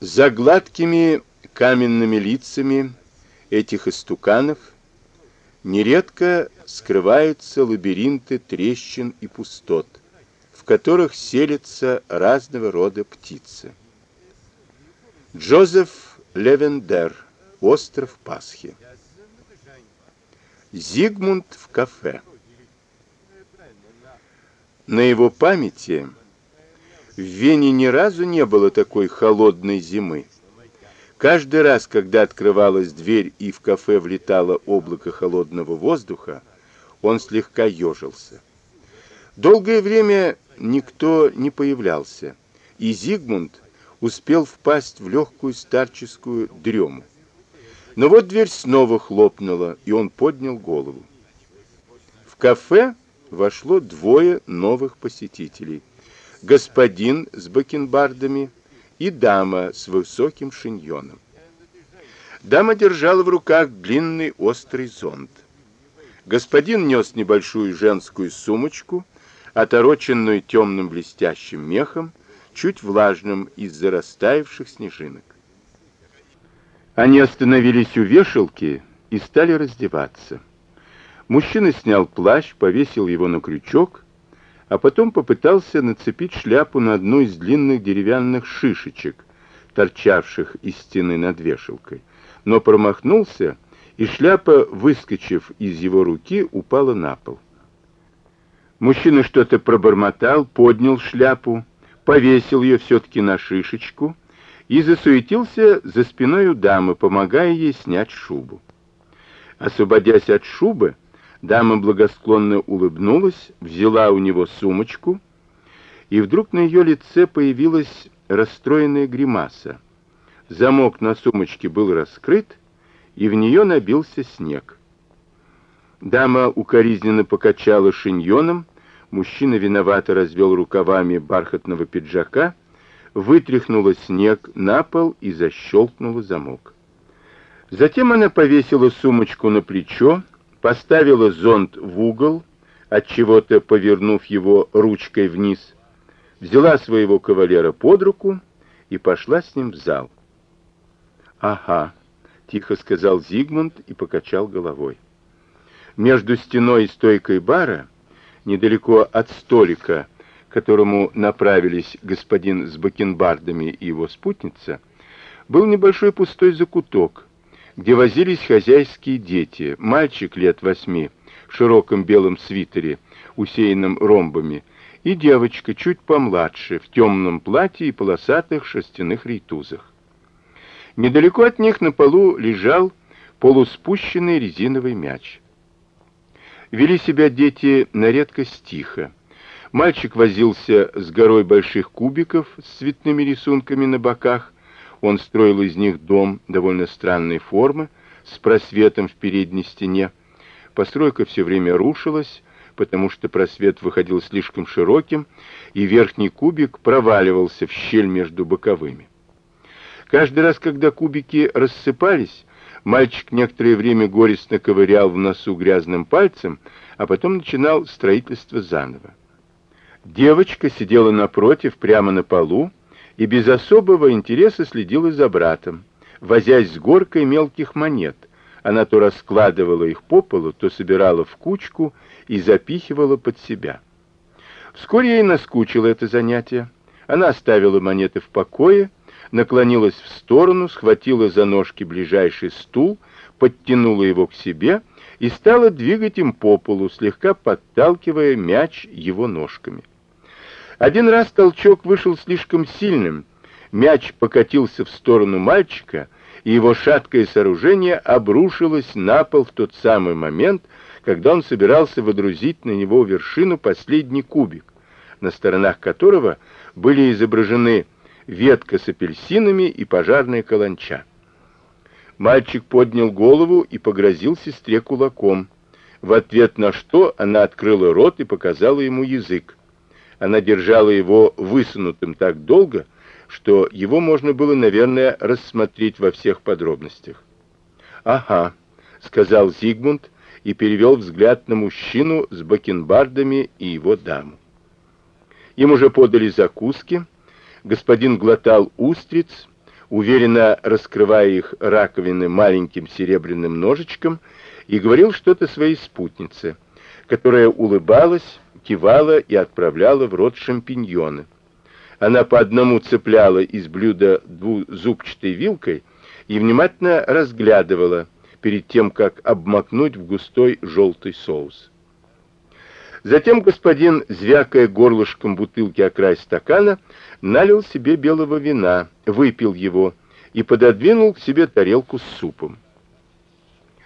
За гладкими каменными лицами этих истуканов нередко скрываются лабиринты трещин и пустот, в которых селятся разного рода птицы. Джозеф Левендер. Остров Пасхи. Зигмунд в кафе. На его памяти в Вене ни разу не было такой холодной зимы. Каждый раз, когда открывалась дверь и в кафе влетало облако холодного воздуха, он слегка ежился. Долгое время никто не появлялся, и Зигмунд успел впасть в легкую старческую дрему. Но вот дверь снова хлопнула, и он поднял голову. В кафе вошло двое новых посетителей. Господин с бакенбардами и дама с высоким шиньоном. Дама держала в руках длинный острый зонт. Господин нес небольшую женскую сумочку, отороченную темным блестящим мехом, чуть влажным из-за растаявших снежинок. Они остановились у вешалки и стали раздеваться. Мужчина снял плащ, повесил его на крючок, а потом попытался нацепить шляпу на одну из длинных деревянных шишечек, торчавших из стены над вешалкой, но промахнулся, и шляпа, выскочив из его руки, упала на пол. Мужчина что-то пробормотал, поднял шляпу, повесил ее все-таки на шишечку — и засуетился за спиной у дамы, помогая ей снять шубу. Освободясь от шубы, дама благосклонно улыбнулась, взяла у него сумочку, и вдруг на ее лице появилась расстроенная гримаса. Замок на сумочке был раскрыт, и в нее набился снег. Дама укоризненно покачала шиньоном, мужчина виновато развел рукавами бархатного пиджака — вытряхнула снег на пол и защелкнула замок. Затем она повесила сумочку на плечо, поставила зонт в угол, от чего-то повернув его ручкой вниз, взяла своего кавалера под руку и пошла с ним в зал. «Ага», — тихо сказал Зигмунд и покачал головой. Между стеной и стойкой бара, недалеко от столика, к которому направились господин с бакенбардами и его спутница, был небольшой пустой закуток, где возились хозяйские дети, мальчик лет восьми в широком белом свитере, усеянном ромбами, и девочка чуть помладше, в темном платье и полосатых шерстяных рейтузах. Недалеко от них на полу лежал полуспущенный резиновый мяч. Вели себя дети на редкость тихо. Мальчик возился с горой больших кубиков с цветными рисунками на боках. Он строил из них дом довольно странной формы, с просветом в передней стене. Постройка все время рушилась, потому что просвет выходил слишком широким, и верхний кубик проваливался в щель между боковыми. Каждый раз, когда кубики рассыпались, мальчик некоторое время горестно ковырял в носу грязным пальцем, а потом начинал строительство заново. Девочка сидела напротив, прямо на полу, и без особого интереса следила за братом, возясь с горкой мелких монет. Она то раскладывала их по полу, то собирала в кучку и запихивала под себя. Вскоре ей наскучило это занятие. Она оставила монеты в покое, наклонилась в сторону, схватила за ножки ближайший стул, подтянула его к себе и стала двигать им по полу, слегка подталкивая мяч его ножками. Один раз толчок вышел слишком сильным, мяч покатился в сторону мальчика, и его шаткое сооружение обрушилось на пол в тот самый момент, когда он собирался водрузить на него вершину последний кубик, на сторонах которого были изображены ветка с апельсинами и пожарная каланча. Мальчик поднял голову и погрозил сестре кулаком, в ответ на что она открыла рот и показала ему язык. Она держала его высунутым так долго, что его можно было, наверное, рассмотреть во всех подробностях. «Ага», — сказал Зигмунд и перевел взгляд на мужчину с бакенбардами и его даму. Им уже подали закуски, господин глотал устриц, уверенно раскрывая их раковины маленьким серебряным ножичком, и говорил что-то своей спутнице, которая улыбалась, кивала и отправляла в рот шампиньоны. Она по одному цепляла из блюда двузубчатой вилкой и внимательно разглядывала перед тем, как обмакнуть в густой желтый соус. Затем господин, звякая горлышком бутылки о край стакана, налил себе белого вина, выпил его и пододвинул к себе тарелку с супом.